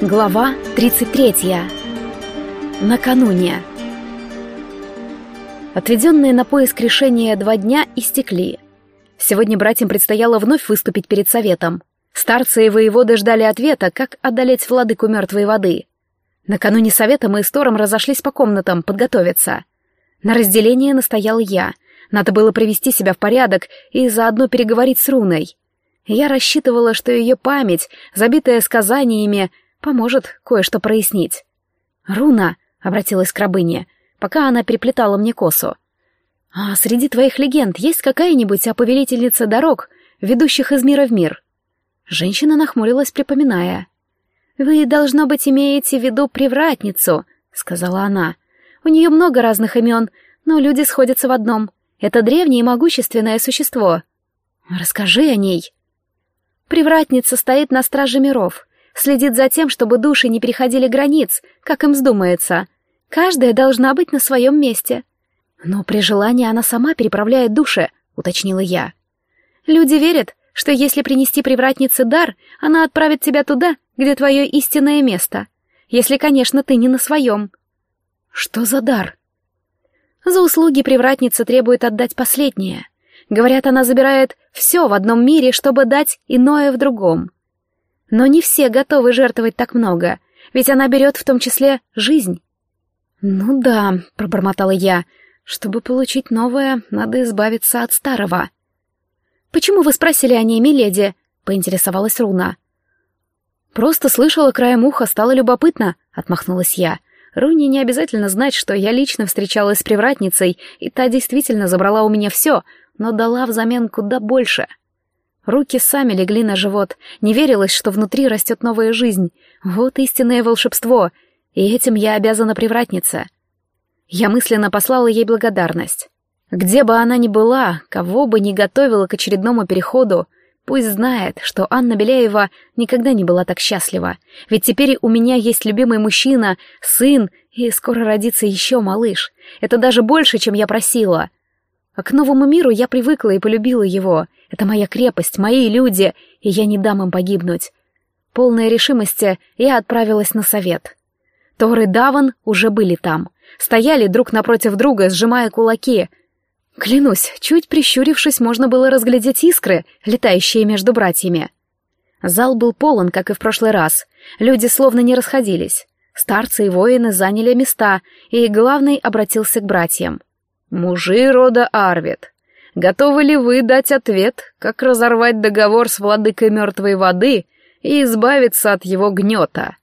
Глава 33. Накануне. Отведенные на поиск решения два дня истекли. Сегодня братьям предстояло вновь выступить перед советом. Старцы и воеводы ждали ответа, как одолеть владыку мертвой воды. Накануне совета мы с Тором разошлись по комнатам подготовиться. На разделение настоял я. Надо было привести себя в порядок и заодно переговорить с Руной. Я рассчитывала, что ее память, забитая сказаниями, Поможет кое-что прояснить. «Руна», — обратилась к рабыне, пока она переплетала мне косу. «А среди твоих легенд есть какая-нибудь о повелительнице дорог, ведущих из мира в мир?» Женщина нахмурилась, припоминая. «Вы, должно быть, имеете в виду привратницу», — сказала она. «У нее много разных имен, но люди сходятся в одном. Это древнее и могущественное существо. Расскажи о ней». Привратница стоит на страже миров следит за тем, чтобы души не переходили границ, как им вздумается. Каждая должна быть на своем месте. Но при желании она сама переправляет души, уточнила я. Люди верят, что если принести привратнице дар, она отправит тебя туда, где твое истинное место. Если, конечно, ты не на своем. Что за дар? За услуги привратница требует отдать последнее. Говорят, она забирает все в одном мире, чтобы дать иное в другом. Но не все готовы жертвовать так много, ведь она берет в том числе жизнь. «Ну да», — пробормотала я, — «чтобы получить новое, надо избавиться от старого». «Почему вы спросили о ней, миледи?» — поинтересовалась Руна. «Просто слышала краем уха, стало любопытно», — отмахнулась я. Руне не обязательно знать, что я лично встречалась с привратницей, и та действительно забрала у меня все, но дала взамен куда больше. Руки сами легли на живот, не верилось, что внутри растет новая жизнь. Вот истинное волшебство, и этим я обязана привратнице. Я мысленно послала ей благодарность. Где бы она ни была, кого бы ни готовила к очередному переходу, пусть знает, что Анна Беляева никогда не была так счастлива. Ведь теперь у меня есть любимый мужчина, сын, и скоро родится еще малыш. Это даже больше, чем я просила. А к новому миру я привыкла и полюбила его — это моя крепость, мои люди, и я не дам им погибнуть. Полная решимости я отправилась на совет. Тор и Даван уже были там. Стояли друг напротив друга, сжимая кулаки. Клянусь, чуть прищурившись, можно было разглядеть искры, летающие между братьями. Зал был полон, как и в прошлый раз. Люди словно не расходились. Старцы и воины заняли места, и главный обратился к братьям. «Мужи рода Арвид, Готовы ли вы дать ответ, как разорвать договор с владыкой мертвой воды и избавиться от его гнета?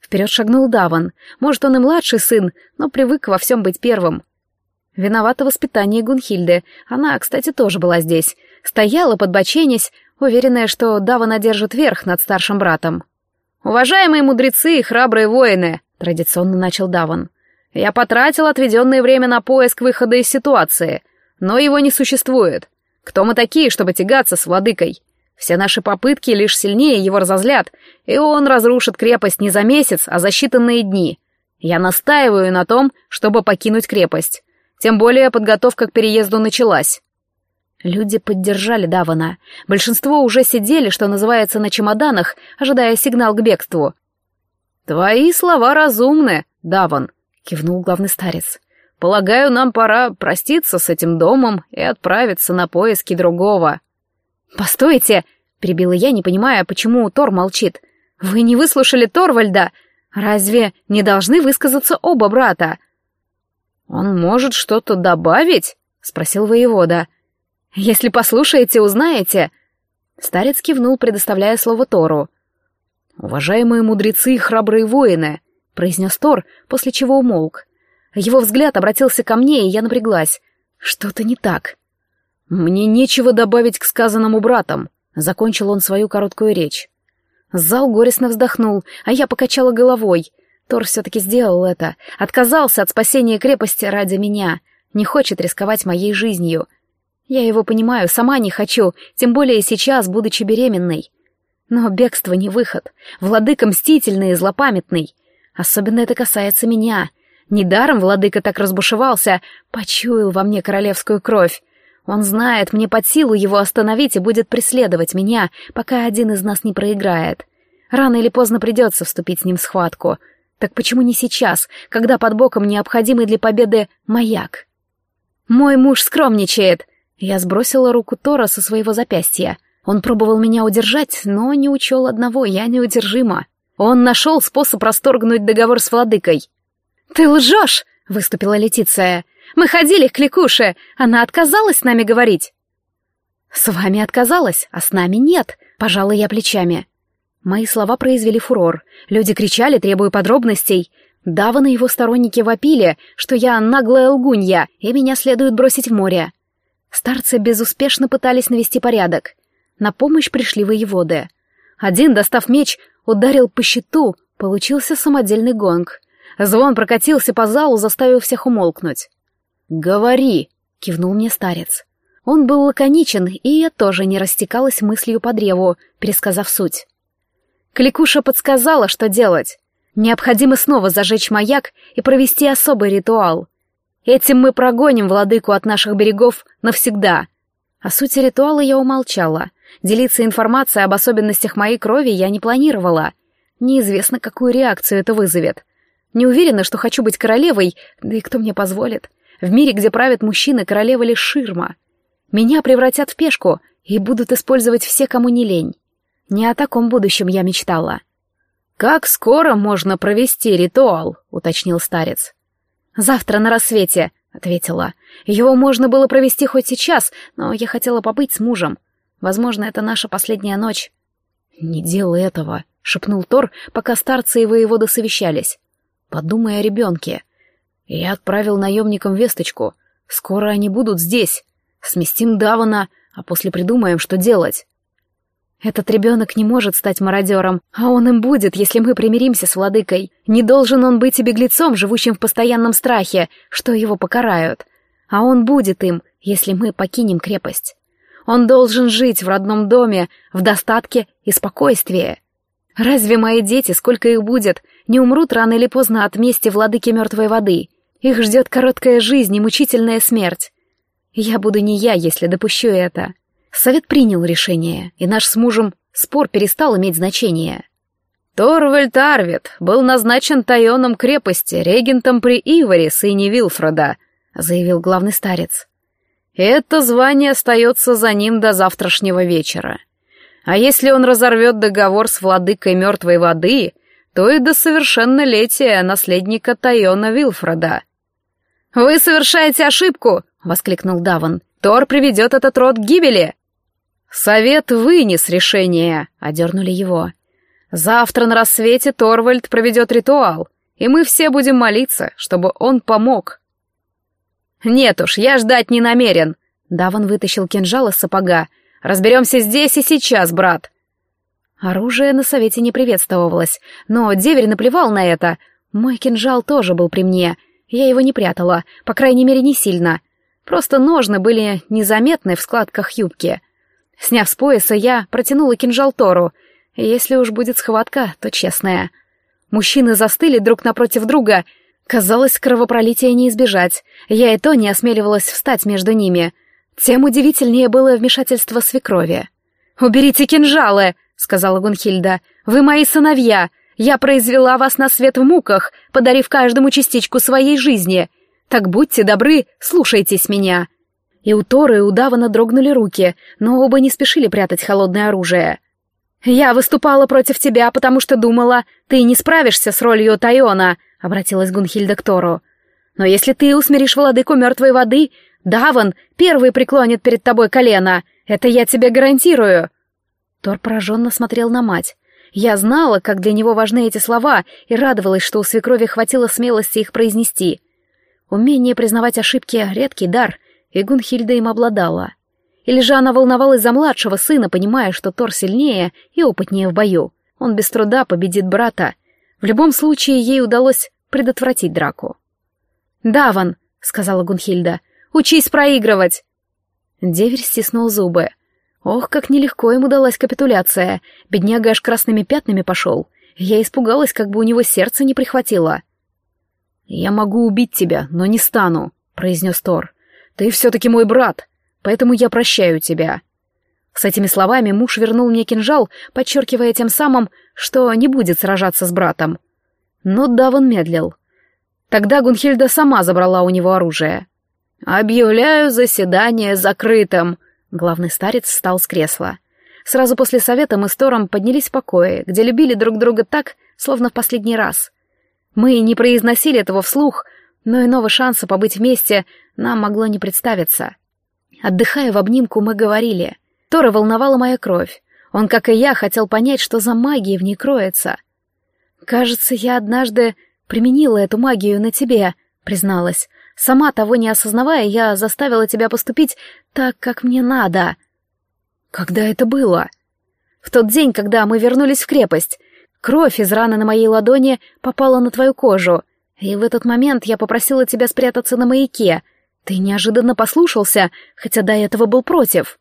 Вперед шагнул Даван. Может, он и младший сын, но привык во всем быть первым. Виновато воспитание Гунхильды. Она, кстати, тоже была здесь. Стояла, подбоченясь, уверенная, что Даван одержит верх над старшим братом. «Уважаемые мудрецы и храбрые воины!» — традиционно начал Даван. «Я потратил отведенное время на поиск выхода из ситуации — но его не существует. Кто мы такие, чтобы тягаться с владыкой? Все наши попытки лишь сильнее его разозлят, и он разрушит крепость не за месяц, а за считанные дни. Я настаиваю на том, чтобы покинуть крепость. Тем более подготовка к переезду началась. Люди поддержали Давана. Большинство уже сидели, что называется, на чемоданах, ожидая сигнал к бегству. «Твои слова разумны, Даван», — кивнул главный старец. Полагаю, нам пора проститься с этим домом и отправиться на поиски другого». «Постойте!» — перебила я, не понимая, почему Тор молчит. «Вы не выслушали Торвальда? Разве не должны высказаться оба брата?» «Он может что-то добавить?» — спросил воевода. «Если послушаете, узнаете». Старец кивнул, предоставляя слово Тору. «Уважаемые мудрецы и храбрые воины», — произнес Тор, после чего умолк. Его взгляд обратился ко мне, и я напряглась. Что-то не так. «Мне нечего добавить к сказанному братам», — закончил он свою короткую речь. Зал горестно вздохнул, а я покачала головой. Тор все-таки сделал это. Отказался от спасения крепости ради меня. Не хочет рисковать моей жизнью. Я его понимаю, сама не хочу, тем более сейчас, будучи беременной. Но бегство не выход. Владыка мстительный и злопамятный. Особенно это касается меня. Недаром владыка так разбушевался, почуял во мне королевскую кровь. Он знает, мне под силу его остановить и будет преследовать меня, пока один из нас не проиграет. Рано или поздно придется вступить с ним в схватку. Так почему не сейчас, когда под боком необходимый для победы маяк? «Мой муж скромничает!» Я сбросила руку Тора со своего запястья. Он пробовал меня удержать, но не учел одного, я неудержима. Он нашел способ расторгнуть договор с владыкой. «Ты лжешь!» — выступила Летиция. «Мы ходили к Кликуше, она отказалась с нами говорить». «С вами отказалась, а с нами нет», — пожала я плечами. Мои слова произвели фурор. Люди кричали, требуя подробностей. Даван и его сторонники вопили, что я наглая лгунья, и меня следует бросить в море. Старцы безуспешно пытались навести порядок. На помощь пришли воеводы. Один, достав меч, ударил по щиту, получился самодельный гонг. Звон прокатился по залу, заставив всех умолкнуть. «Говори!» — кивнул мне старец. Он был лаконичен, и я тоже не растекалась мыслью по древу, пересказав суть. Кликуша подсказала, что делать. Необходимо снова зажечь маяк и провести особый ритуал. Этим мы прогоним владыку от наших берегов навсегда. О сути ритуала я умолчала. Делиться информацией об особенностях моей крови я не планировала. Неизвестно, какую реакцию это вызовет. Не уверена, что хочу быть королевой, да и кто мне позволит. В мире, где правят мужчины, королева лишь ширма. Меня превратят в пешку и будут использовать все, кому не лень. Не о таком будущем я мечтала. «Как скоро можно провести ритуал?» — уточнил старец. «Завтра на рассвете», — ответила. «Его можно было провести хоть сейчас, но я хотела побыть с мужем. Возможно, это наша последняя ночь». «Не делай этого», — шепнул Тор, пока старцы и воеводы совещались. «Подумай о ребенке. Я отправил наемникам весточку. Скоро они будут здесь. Сместим Давана, а после придумаем, что делать». Этот ребенок не может стать мародером, а он им будет, если мы примиримся с владыкой. Не должен он быть и беглецом, живущим в постоянном страхе, что его покарают. А он будет им, если мы покинем крепость. Он должен жить в родном доме, в достатке и спокойствии. Разве мои дети, сколько их будет, не умрут рано или поздно от мести владыки мертвой воды? Их ждет короткая жизнь и мучительная смерть. Я буду не я, если допущу это. Совет принял решение, и наш с мужем спор перестал иметь значение. Торвальд Арвид был назначен тайоном крепости, регентом при Иваре, сыне Вилфреда, заявил главный старец. Это звание остается за ним до завтрашнего вечера. А если он разорвет договор с владыкой мертвой воды, то и до совершеннолетия наследника Тайона Вилфреда. «Вы совершаете ошибку!» — воскликнул Даван. «Тор приведет этот род к гибели!» «Совет вынес решение», — одернули его. «Завтра на рассвете Торвальд проведет ритуал, и мы все будем молиться, чтобы он помог». «Нет уж, я ждать не намерен», — Даван вытащил кинжал из сапога. «Разберемся здесь и сейчас, брат». Оружие на совете не приветствовалось, но деверь наплевал на это. Мой кинжал тоже был при мне. Я его не прятала, по крайней мере, не сильно. Просто ножны были незаметны в складках юбки. Сняв с пояса, я протянула кинжал Тору. Если уж будет схватка, то честная. Мужчины застыли друг напротив друга. Казалось, кровопролития не избежать. Я и то не осмеливалась встать между ними. Тем удивительнее было вмешательство свекрови. «Уберите кинжалы!» — сказала Гунхильда. «Вы мои сыновья! Я произвела вас на свет в муках, подарив каждому частичку своей жизни. Так будьте добры, слушайтесь меня!» И у Торы и у Давана дрогнули руки, но оба не спешили прятать холодное оружие. «Я выступала против тебя, потому что думала, ты не справишься с ролью Тайона», — обратилась Гунхильда к Тору. «Но если ты усмиришь владыку мертвой воды, Даван первый преклонит перед тобой колено. Это я тебе гарантирую». Тор пораженно смотрел на мать. Я знала, как для него важны эти слова, и радовалась, что у свекрови хватило смелости их произнести. Умение признавать ошибки — редкий дар, и Гунхильда им обладала. Или же она волновалась за младшего сына, понимая, что Тор сильнее и опытнее в бою. Он без труда победит брата. В любом случае, ей удалось предотвратить драку. «Даван», — сказала Гунхильда, — «учись проигрывать!» Деверь стиснул зубы. Ох, как нелегко ему далась капитуляция. Бедняга аж красными пятнами пошел. Я испугалась, как бы у него сердце не прихватило. «Я могу убить тебя, но не стану», — произнес Тор. Ты все-таки мой брат, поэтому я прощаю тебя». С этими словами муж вернул мне кинжал, подчеркивая тем самым, что не будет сражаться с братом. Но Даван медлил. Тогда Гунхильда сама забрала у него оружие. «Объявляю заседание закрытым», — главный старец встал с кресла. Сразу после совета мы с Тором поднялись в покое, где любили друг друга так, словно в последний раз. Мы не произносили этого вслух, но иного шанса побыть вместе нам могло не представиться. Отдыхая в обнимку, мы говорили — Тора волновала моя кровь. Он, как и я, хотел понять, что за магия в ней кроется. «Кажется, я однажды применила эту магию на тебе», — призналась. «Сама того не осознавая, я заставила тебя поступить так, как мне надо». «Когда это было?» «В тот день, когда мы вернулись в крепость. Кровь из раны на моей ладони попала на твою кожу, и в этот момент я попросила тебя спрятаться на маяке. Ты неожиданно послушался, хотя до этого был против».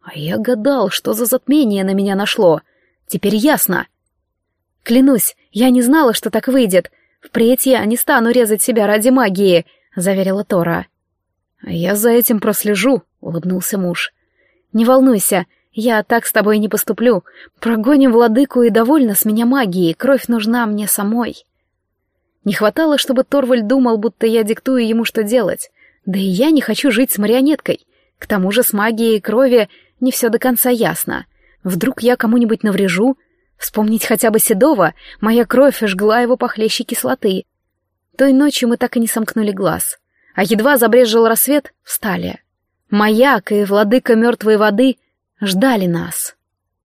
А я гадал, что за затмение на меня нашло. Теперь ясно. Клянусь, я не знала, что так выйдет. Впредь я не стану резать себя ради магии, заверила Тора. Я за этим прослежу, улыбнулся муж. Не волнуйся, я так с тобой не поступлю. Прогоним владыку и довольно с меня магией, кровь нужна мне самой. Не хватало, чтобы Торваль думал, будто я диктую ему, что делать. Да и я не хочу жить с марионеткой. К тому же с магией крови не все до конца ясно. Вдруг я кому-нибудь наврежу? Вспомнить хотя бы Седова, моя кровь жгла его похлеще кислоты. Той ночью мы так и не сомкнули глаз. А едва забрезжил рассвет, встали. Маяк и владыка мертвой воды ждали нас.